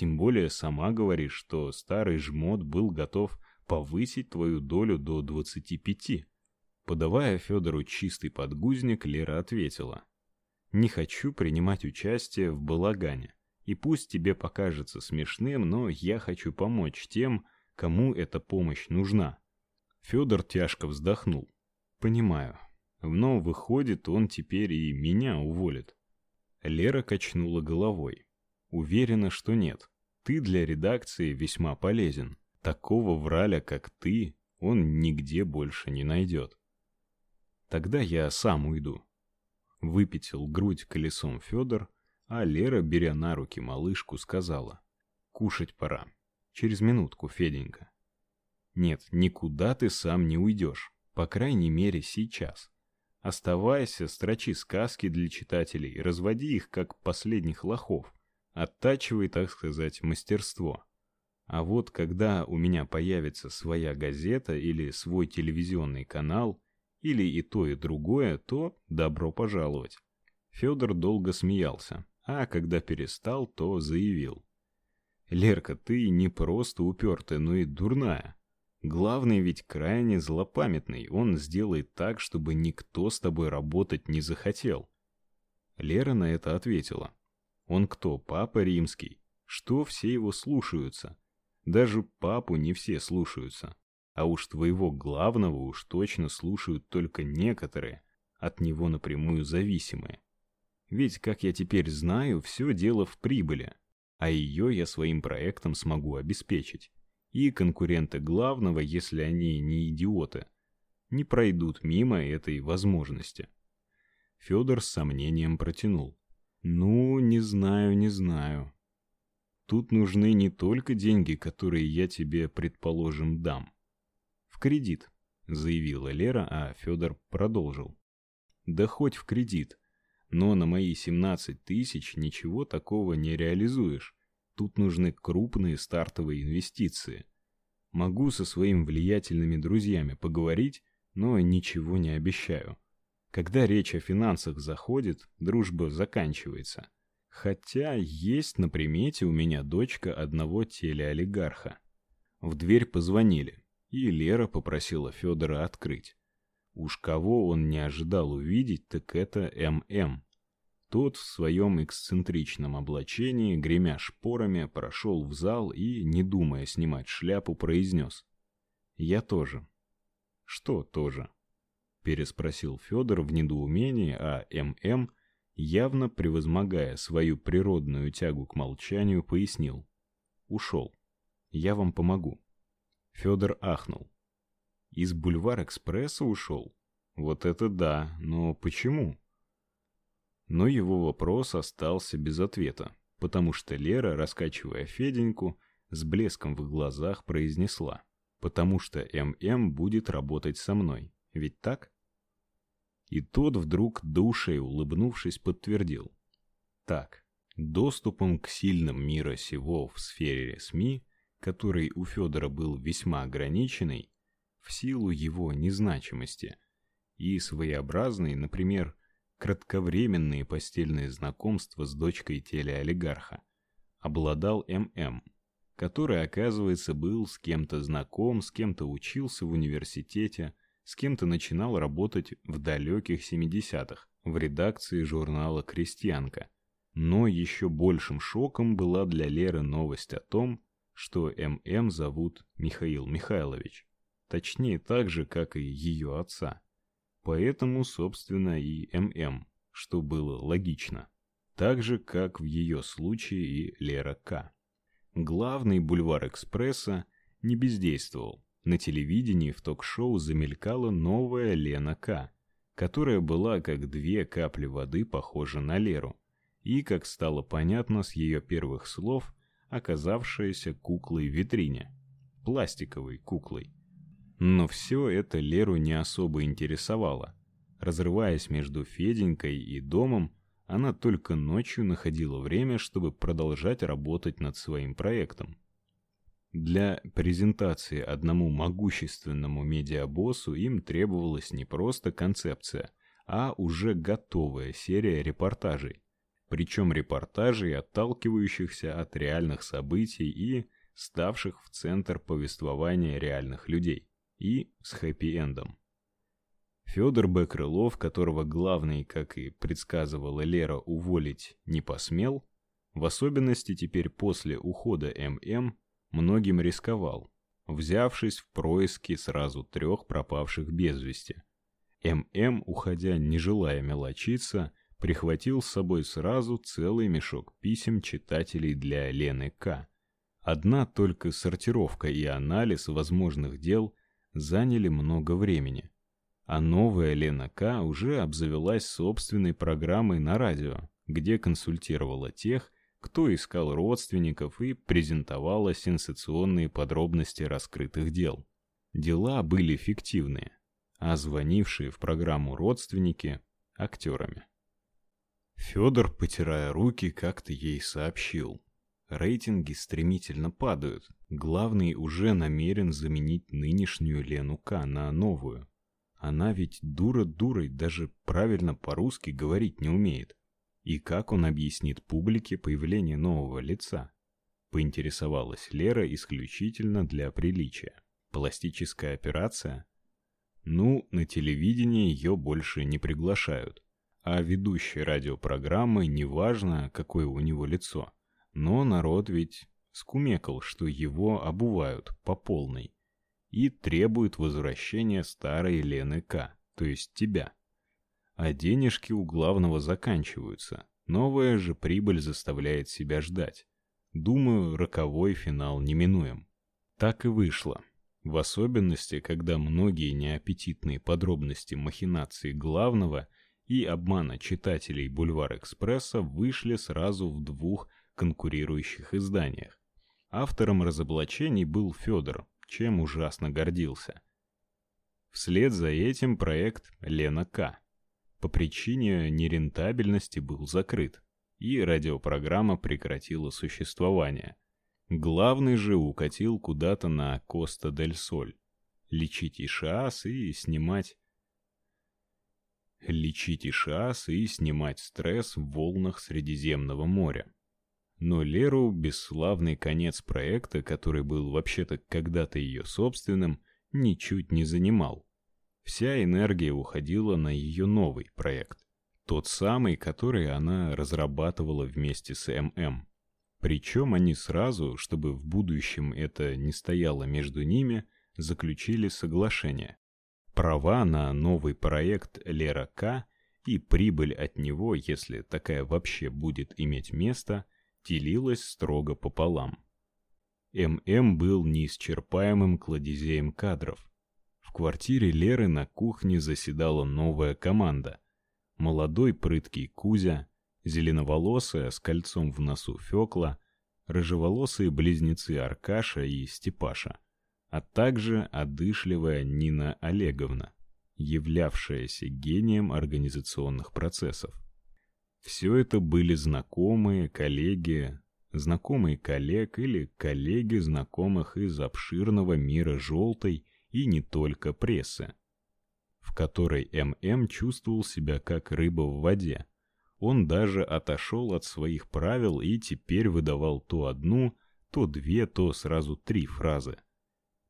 Тем более сама говоришь, что старый жмот был готов повысить твою долю до 25. Подавая Федору чистый подгузник, Лера ответила: "Не хочу принимать участие в балагане. И пусть тебе покажется смешным, но я хочу помочь тем, кому эта помощь нужна". Федор тяжко вздохнул. "Понимаю. Но выходит, он теперь и меня уволит". Лера качнула головой. Уверена, что нет. Ты для редакции весьма полезен. Такого враля, как ты, он нигде больше не найдет. Тогда я сам уйду. Выпятил грудь колесом Федор, а Лера, беря на руки малышку, сказала: "Кушать пора. Через минутку, Феденька". Нет, никуда ты сам не уйдешь, по крайней мере, сейчас. Оставайся, строчи сказки для читателей, разводи их как последних лохов, оттачивай, так сказать, мастерство. А вот когда у меня появится своя газета или свой телевизионный канал, или и то, и другое, то добро пожаловать. Федор долго смеялся, а когда перестал, то заявил: "Лерка, ты не просто упертая, но и дурная. Главный ведь крайне злопамятный. Он сделает так, чтобы никто с тобой работать не захотел". Лера на это ответила: "Он кто, папа римский? Что все его слушаются? Даже папу не все слушаются. А уж твоего главного уж точно слушают только некоторые, от него напрямую зависимые. Ведь, как я теперь знаю, все дело в прибыли, а ее я своим проектом смогу обеспечить. И конкуренты главного, если они не идиоты, не пройдут мимо этой возможности. Федор с сомнением протянул: "Ну, не знаю, не знаю. Тут нужны не только деньги, которые я тебе, предположим, дам, кредит, заявила Лера, а Федор продолжил. Да хоть в кредит. Но на мои 17 тысяч ничего такого не реализуешь. Тут нужны крупные стартовые инвестиции. Могу со своими влиятельными друзьями поговорить, но ничего не обещаю. Когда речь о финансах заходит, дружба заканчивается. Хотя есть на примете у меня дочка одного телеолигарха. В дверь позвонили и Лера попросила Федора открыть. Уж кого он не ожидал увидеть, так это ММ. Тот в своем эксцентричном облачении, гремя шпорами, прошел в зал и, не думая снимать шляпу, произнес: "Я тоже". "Что тоже?" Переспросил Федор в недоумении, а ММ, явно превозмогая свою природную тягу к молчанию, пояснил: "Ушел. Я вам помогу". Федор ахнул. Из Бульвар-экспресса ушел? Вот это да, но почему? Но его вопрос остался без ответа, потому что Лера, раскачивая Феденьку, с блеском в глазах произнесла: "Потому что ММ будет работать со мной. Ведь так?" И тот вдруг душей улыбнувшись подтвердил: "Так, доступом к сильным мира сего в сфере СМИ который у Федора был весьма ограниченный в силу его незначимости и своеобразные, например, кратковременные постельные знакомства с дочкой телеолигарха, обладал ММ, который, оказывается, был с кем-то знаком, с кем-то учился в университете, с кем-то начинал работать в далеких 70-х в редакции журнала Крестьянка. Но еще большим шоком была для Леры новость о том, что ММ зовут Михаил Михайлович, точнее так же, как и ее отца. Поэтому, собственно, и ММ, что было логично, так же, как в ее случае и Лера К. Главный бульвар Экспресса не бездействовал. На телевидении в ток-шоу замелькала новая Лена К, которая была как две капли воды похожа на Леру. И, как стало понятно с ее первых слов, оказавшаяся куклой в витрине, пластиковой куклой. Но все это Леру не особо интересовало. Разрываясь между Феденькой и домом, она только ночью находила время, чтобы продолжать работать над своим проектом. Для презентации одному могущественному медиабоссу им требовалась не просто концепция, а уже готовая серия репортажей, причем репортажей, отталкивающихся от реальных событий и ставших в центр повествования реальных людей, и с хэппи-эндом. Федор Б. Крылов, которого главный, как и предсказывала Лера, уволить не посмел, в особенности теперь после ухода ММ, многим рисковал, взявшись в происки сразу трех пропавших без вести. ММ, уходя, не желая мелочиться, прихватил с собой сразу целый мешок писем читателей для Лены К. Одна только сортировка и анализ возможных дел заняли много времени. А новая Лена К. уже обзавелась собственной программой на радио, где консультировала тех, кто искал родственников и презентовала сенсационные подробности раскрытых дел. Дела были фиктивные, а звонившие в программу родственники – актерами. Федор, потирая руки, как-то ей сообщил. Рейтинги стремительно падают. Главный уже намерен заменить нынешнюю Лену К на новую. Она ведь дура дурой, даже правильно по-русски говорить не умеет. И как он объяснит публике появление нового лица? Поинтересовалась Лера исключительно для приличия. Пластическая операция? Ну, на телевидении ее больше не приглашают. А ведущий радиопрограммы неважно, какое у него лицо. Но народ ведь скумекал, что его обувают по полной и требует возвращения старой Лены К, то есть тебя а денежки у главного заканчиваются. Новая же прибыль заставляет себя ждать. Думаю, роковой финал неминуем. Так и вышло. В особенности, когда многие неаппетитные подробности махинаций главного и обмана читателей Бульвар-экспресса вышли сразу в двух конкурирующих изданиях. Автором разоблачений был Федор, чем ужасно гордился. Вслед за этим проект Лена К по причине нерентабельности был закрыт, и радиопрограмма прекратила существование. Главный же укатил куда-то на Коста-дель-Соль, лечить ишиас и снимать лечить ишиас и снимать стресс в волнах Средиземного моря. Но Леру бесславный конец проекта, который был вообще-то когда-то ее собственным, ничуть не занимал. Вся энергия уходила на ее новый проект, тот самый, который она разрабатывала вместе с ММ. Причем они сразу, чтобы в будущем это не стояло между ними, заключили соглашение. Права на новый проект Лера К и прибыль от него, если такая вообще будет иметь место, делилась строго пополам. ММ был неисчерпаемым кладезеем кадров, в квартире Леры на кухне заседала новая команда. Молодой прыткий Кузя, зеленоволосая с кольцом в носу Фёкла, рыжеволосые близнецы Аркаша и Степаша, а также одышливая Нина Олеговна, являвшаяся гением организационных процессов. Все это были знакомые, коллеги, знакомые коллег или коллеги знакомых из обширного мира желтой и не только прессы, в которой ММ чувствовал себя как рыба в воде. Он даже отошел от своих правил и теперь выдавал то одну, то две, то сразу три фразы.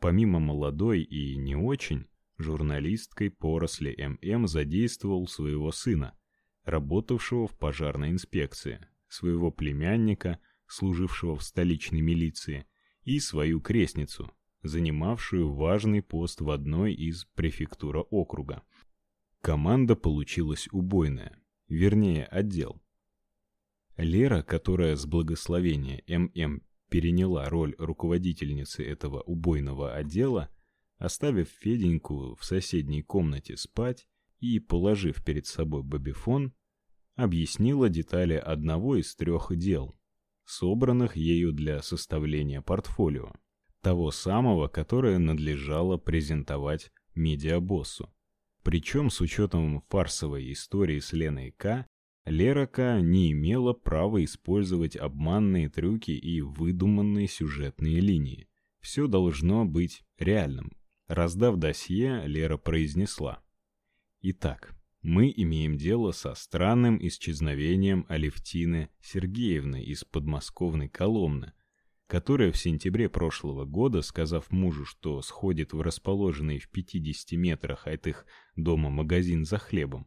Помимо молодой и не очень, журналисткой поросли ММ задействовал своего сына, работавшего в пожарной инспекции, своего племянника, служившего в столичной милиции, и свою крестницу, занимавшую важный пост в одной из префектура округа. Команда получилась убойная, вернее, отдел. Лера, которая с благословения ММ переняла роль руководительницы этого убойного отдела, оставив Феденьку в соседней комнате спать и положив перед собой бобефон, объяснила детали одного из трех дел, собранных ею для составления портфолио того самого, которое надлежало презентовать медиабоссу. Причем с учетом фарсовой истории с Леной К, Лера К не имела права использовать обманные трюки и выдуманные сюжетные линии. Все должно быть реальным. Раздав досье, Лера произнесла: "Итак, Мы имеем дело со странным исчезновением Алевтины Сергеевны из подмосковной Коломны, которая в сентябре прошлого года, сказав мужу, что сходит в расположенный в 50 метрах от их дома магазин за хлебом,